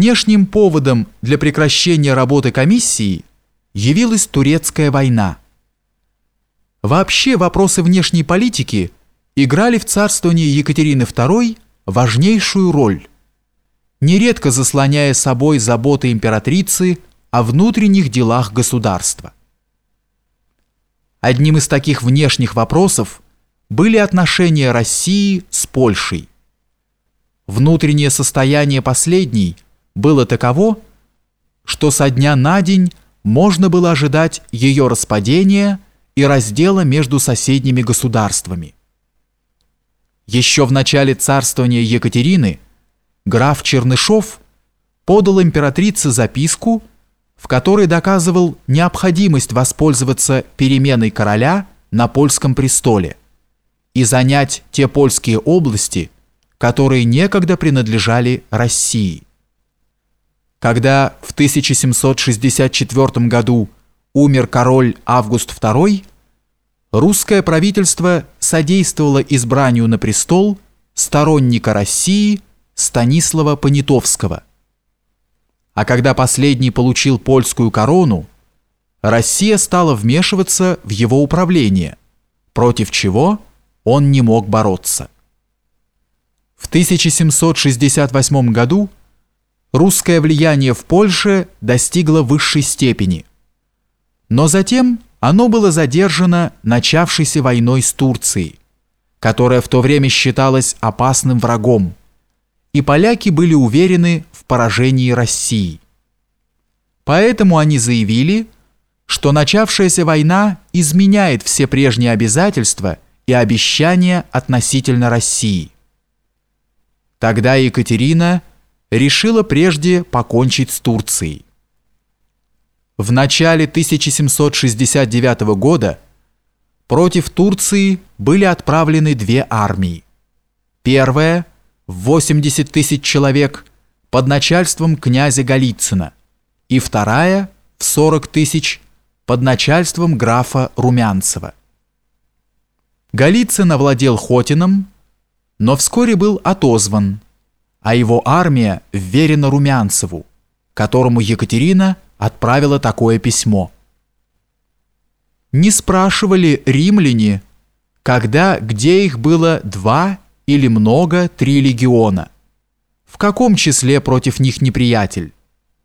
Внешним поводом для прекращения работы комиссии явилась турецкая война. Вообще вопросы внешней политики играли в царствовании Екатерины II важнейшую роль, нередко заслоняя собой заботы императрицы о внутренних делах государства. Одним из таких внешних вопросов были отношения России с Польшей. Внутреннее состояние последней – было таково, что со дня на день можно было ожидать ее распадения и раздела между соседними государствами. Еще в начале царствования Екатерины граф Чернышов подал императрице записку, в которой доказывал необходимость воспользоваться переменой короля на польском престоле и занять те польские области, которые некогда принадлежали России. Когда в 1764 году умер король Август II, русское правительство содействовало избранию на престол сторонника России Станислава Понятовского. А когда последний получил польскую корону, Россия стала вмешиваться в его управление, против чего он не мог бороться. В 1768 году русское влияние в Польше достигло высшей степени. Но затем оно было задержано начавшейся войной с Турцией, которая в то время считалась опасным врагом, и поляки были уверены в поражении России. Поэтому они заявили, что начавшаяся война изменяет все прежние обязательства и обещания относительно России. Тогда Екатерина – решила прежде покончить с Турцией. В начале 1769 года против Турции были отправлены две армии. Первая в 80 тысяч человек под начальством князя Голицына и вторая в 40 тысяч под начальством графа Румянцева. Голицын овладел Хотином, но вскоре был отозван – а его армия вверена Румянцеву, которому Екатерина отправила такое письмо. Не спрашивали римляне, когда, где их было два или много, три легиона, в каком числе против них неприятель,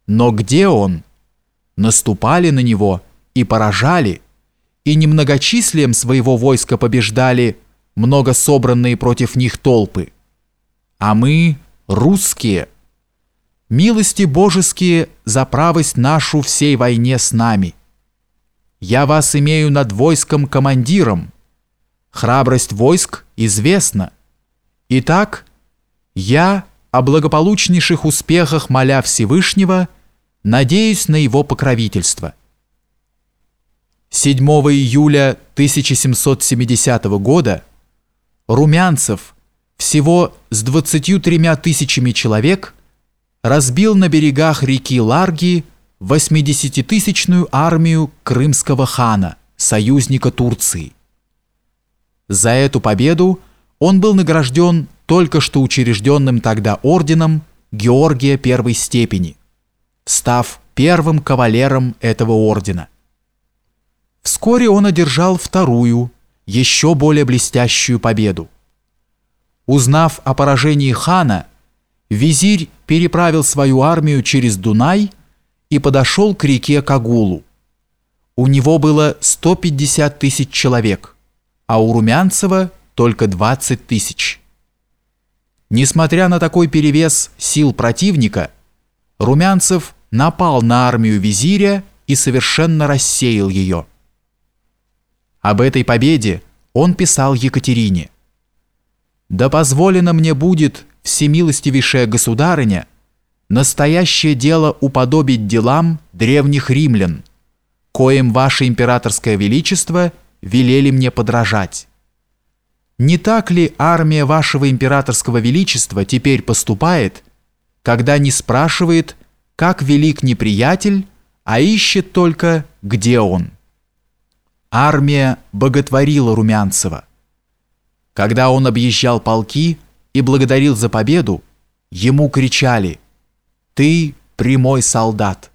но где он? Наступали на него и поражали, и немногочислием своего войска побеждали много собранные против них толпы. А мы, русские, милости божеские за правость нашу всей войне с нами. Я вас имею над войском командиром. Храбрость войск известна. Итак, я о благополучнейших успехах моля Всевышнего, надеюсь на его покровительство. 7 июля 1770 года Румянцев – всего с 23 тысячами человек разбил на берегах реки Ларги 80-тысячную армию крымского хана, союзника Турции. За эту победу он был награжден только что учрежденным тогда орденом Георгия первой степени, став первым кавалером этого ордена. Вскоре он одержал вторую, еще более блестящую победу. Узнав о поражении хана, визирь переправил свою армию через Дунай и подошел к реке Кагулу. У него было 150 тысяч человек, а у Румянцева только 20 тысяч. Несмотря на такой перевес сил противника, Румянцев напал на армию визиря и совершенно рассеял ее. Об этой победе он писал Екатерине. Да позволено мне будет, всемилостивейшая государыня, настоящее дело уподобить делам древних римлян, коим ваше императорское величество велели мне подражать. Не так ли армия вашего императорского величества теперь поступает, когда не спрашивает, как велик неприятель, а ищет только, где он? Армия боготворила Румянцева. Когда он объезжал полки и благодарил за победу, ему кричали Ты прямой солдат.